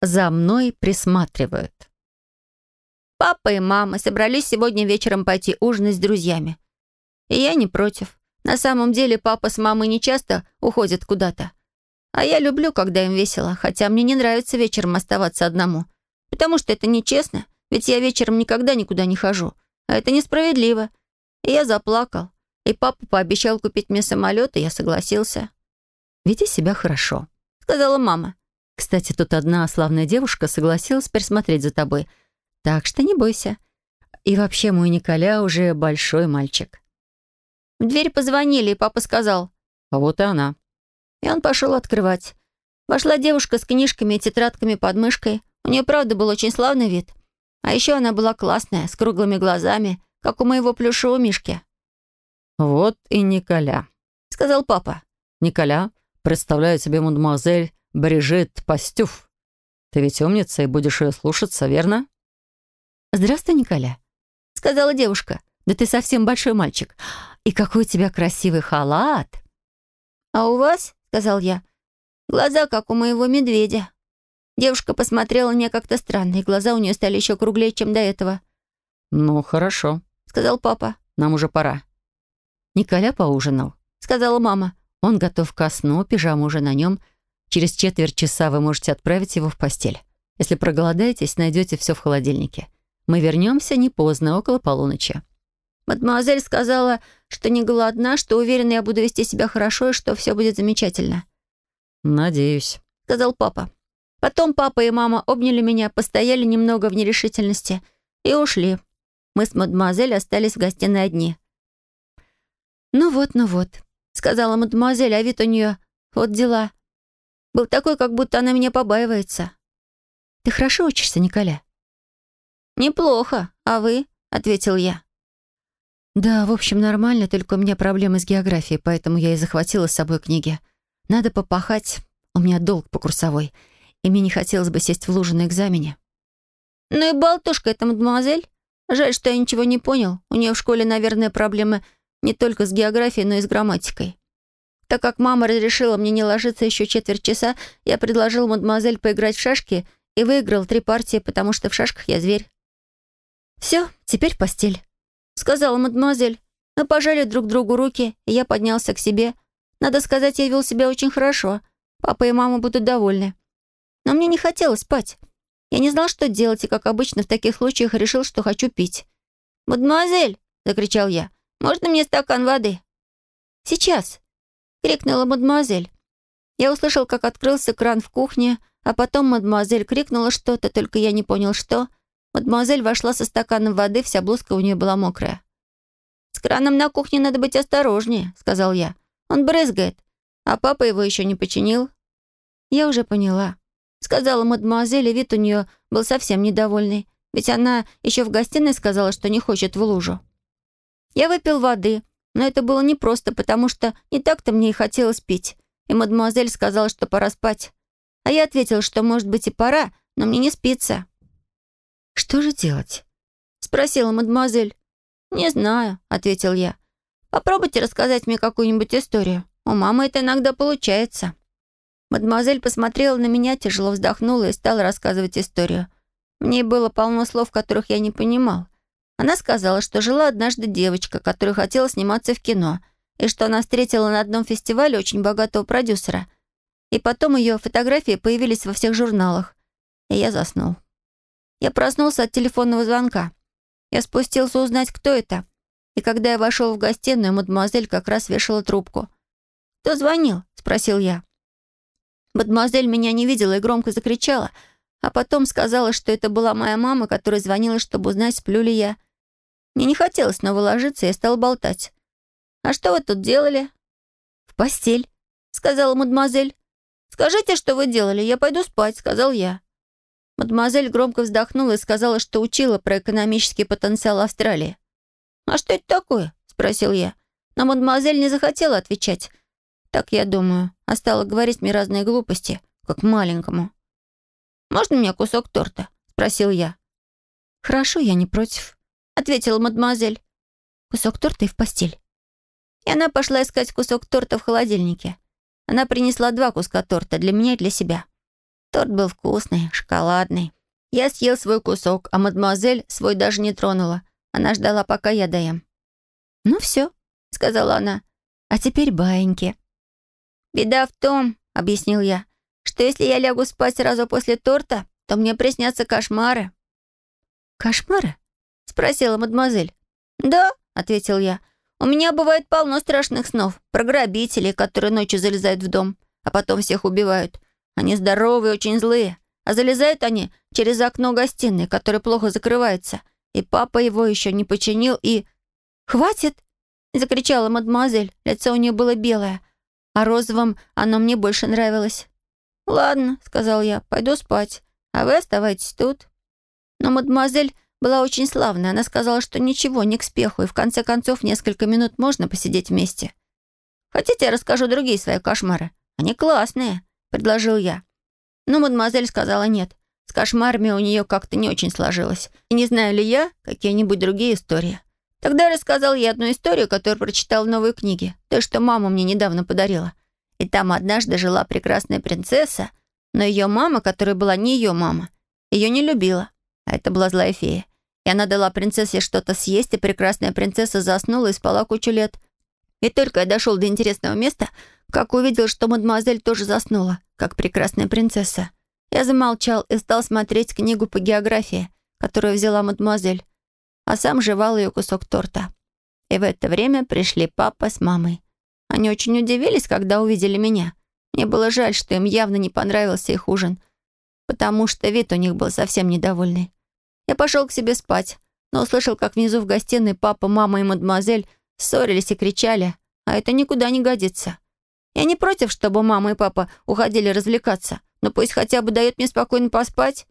за мной присматривают. Папа и мама собрались сегодня вечером пойти ужинать с друзьями. И я не против. На самом деле папа с мамой не часто уходят куда-то. А я люблю, когда им весело, хотя мне не нравится вечером оставаться одному. Потому что это нечестно, ведь я вечером никогда никуда не хожу. А это несправедливо. И я заплакал. И папа пообещал купить мне самолет, и я согласился. «Веди себя хорошо», — сказала мама. «Кстати, тут одна славная девушка согласилась присмотреть за тобой. Так что не бойся. И вообще мой Николя уже большой мальчик». В дверь позвонили, и папа сказал. «А вот и она». И он пошел открывать. Вошла девушка с книжками и тетрадками под мышкой. У нее, правда, был очень славный вид. А еще она была классная, с круглыми глазами, как у моего плюшевого мишки. «Вот и Николя», — сказал папа. «Николя, представляю тебе мадемуазель Брижит Пастюф. Ты ведь умница и будешь ее слушаться, верно?» «Здравствуй, Николя», — сказала девушка. «Да ты совсем большой мальчик. И какой у тебя красивый халат!» «А у вас, — сказал я, — глаза, как у моего медведя». Девушка посмотрела на меня как-то странно, и глаза у нее стали еще круглее, чем до этого. «Ну, хорошо», — сказал папа. «Нам уже пора». «Николя поужинал», — сказала мама. «Он готов ко сну, пижама уже на нем. Через четверть часа вы можете отправить его в постель. Если проголодаетесь, найдете все в холодильнике. Мы вернемся не поздно, около полуночи». Мадемуазель сказала, что не голодна, что уверена, я буду вести себя хорошо и что все будет замечательно. «Надеюсь», — сказал папа. Потом папа и мама обняли меня, постояли немного в нерешительности и ушли. Мы с мадемуазель остались в гостиной одни. «Ну вот, ну вот», — сказала мадемуазель, а вид у нее вот дела. Был такой, как будто она меня побаивается. «Ты хорошо учишься, Николя?» «Неплохо. А вы?» — ответил я. «Да, в общем, нормально, только у меня проблемы с географией, поэтому я и захватила с собой книги. Надо попахать, у меня долг по курсовой, и мне не хотелось бы сесть в лужу на экзамене». «Ну и болтушка эта мадемуазель. Жаль, что я ничего не понял. У нее в школе, наверное, проблемы не только с географией, но и с грамматикой. Так как мама разрешила мне не ложиться еще четверть часа, я предложил мадемуазель поиграть в шашки и выиграл три партии, потому что в шашках я зверь. «Все, теперь постель» сказала мадемуазель. Мы пожали друг другу руки, и я поднялся к себе. Надо сказать, я вел себя очень хорошо. Папа и мама будут довольны. Но мне не хотелось спать. Я не знал, что делать, и, как обычно, в таких случаях решил, что хочу пить. «Мадемуазель!» — закричал я. «Можно мне стакан воды?» «Сейчас!» — крикнула мадемуазель. Я услышал, как открылся кран в кухне, а потом мадемуазель крикнула что-то, только я не понял, что. Мадемуазель вошла со стаканом воды, вся блузка у нее была мокрая. «С краном на кухне надо быть осторожнее», — сказал я. «Он брызгает, а папа его еще не починил». «Я уже поняла», — сказала мадемуазель, и вид у нее был совсем недовольный, ведь она еще в гостиной сказала, что не хочет в лужу. Я выпил воды, но это было непросто, потому что не так-то мне и хотелось пить, и мадемуазель сказала, что пора спать. А я ответил, что, может быть, и пора, но мне не спится. «Что же делать?» — спросила мадемуазель. «Не знаю», — ответил я. «Попробуйте рассказать мне какую-нибудь историю. У мамы это иногда получается». Мадемуазель посмотрела на меня, тяжело вздохнула и стала рассказывать историю. В ней было полно слов, которых я не понимал. Она сказала, что жила однажды девочка, которая хотела сниматься в кино, и что она встретила на одном фестивале очень богатого продюсера. И потом ее фотографии появились во всех журналах. И я заснул. Я проснулся от телефонного звонка. Я спустился узнать, кто это. И когда я вошел в гостиную, мадемуазель как раз вешала трубку. «Кто звонил?» — спросил я. Мадемуазель меня не видела и громко закричала, а потом сказала, что это была моя мама, которая звонила, чтобы узнать, сплю ли я. Мне не хотелось снова ложиться, я стала болтать. «А что вы тут делали?» «В постель», — сказала мадемуазель. «Скажите, что вы делали, я пойду спать», — сказал я. Мадемуазель громко вздохнула и сказала, что учила про экономический потенциал Австралии. «А что это такое?» — спросил я. Но мадемуазель не захотела отвечать. Так я думаю, а стала говорить мне разные глупости, как маленькому. «Можно мне кусок торта?» — спросил я. «Хорошо, я не против», — ответила мадемуазель. «Кусок торта и в постель». И она пошла искать кусок торта в холодильнике. Она принесла два куска торта для меня и для себя. Торт был вкусный, шоколадный. Я съел свой кусок, а мадемуазель свой даже не тронула. Она ждала, пока я доем. «Ну все», — сказала она, — «а теперь баиньки». «Беда в том», — объяснил я, «что если я лягу спать сразу после торта, то мне приснятся кошмары». «Кошмары?» — спросила мадемуазель. «Да», — ответил я, «у меня бывает полно страшных снов про грабителей, которые ночью залезают в дом, а потом всех убивают. Они здоровые, очень злые, а залезают они через окно гостиной, которое плохо закрывается, и папа его еще не починил, и...» «Хватит!» — закричала мадемуазель. Лицо у нее было белое, а розовым оно мне больше нравилось. «Ладно», — сказал я, — «пойду спать, а вы оставайтесь тут». Но мадемуазель была очень славная. Она сказала, что ничего, не к спеху, и в конце концов несколько минут можно посидеть вместе. «Хотите, я расскажу другие свои кошмары? Они классные», — предложил я. Но мадемуазель сказала нет. С кошмарами у нее как-то не очень сложилось. И не знаю ли я какие-нибудь другие истории. Тогда рассказал ей одну историю, которую прочитал в новой книге. То, что мама мне недавно подарила. И там однажды жила прекрасная принцесса, но ее мама, которая была не ее мама, ее не любила. А это была злая фея. И она дала принцессе что-то съесть, и прекрасная принцесса заснула и спала кучу лет. И только я дошел до интересного места, как увидел, что мадемуазель тоже заснула, как прекрасная принцесса. Я замолчал и стал смотреть книгу по географии, которую взяла мадемуазель, а сам жевал ее кусок торта. И в это время пришли папа с мамой. Они очень удивились, когда увидели меня. Мне было жаль, что им явно не понравился их ужин, потому что вид у них был совсем недовольный. Я пошел к себе спать, но услышал, как внизу в гостиной папа, мама и мадемуазель ссорились и кричали, а это никуда не годится. Я не против, чтобы мама и папа уходили развлекаться, но пусть хотя бы дают мне спокойно поспать.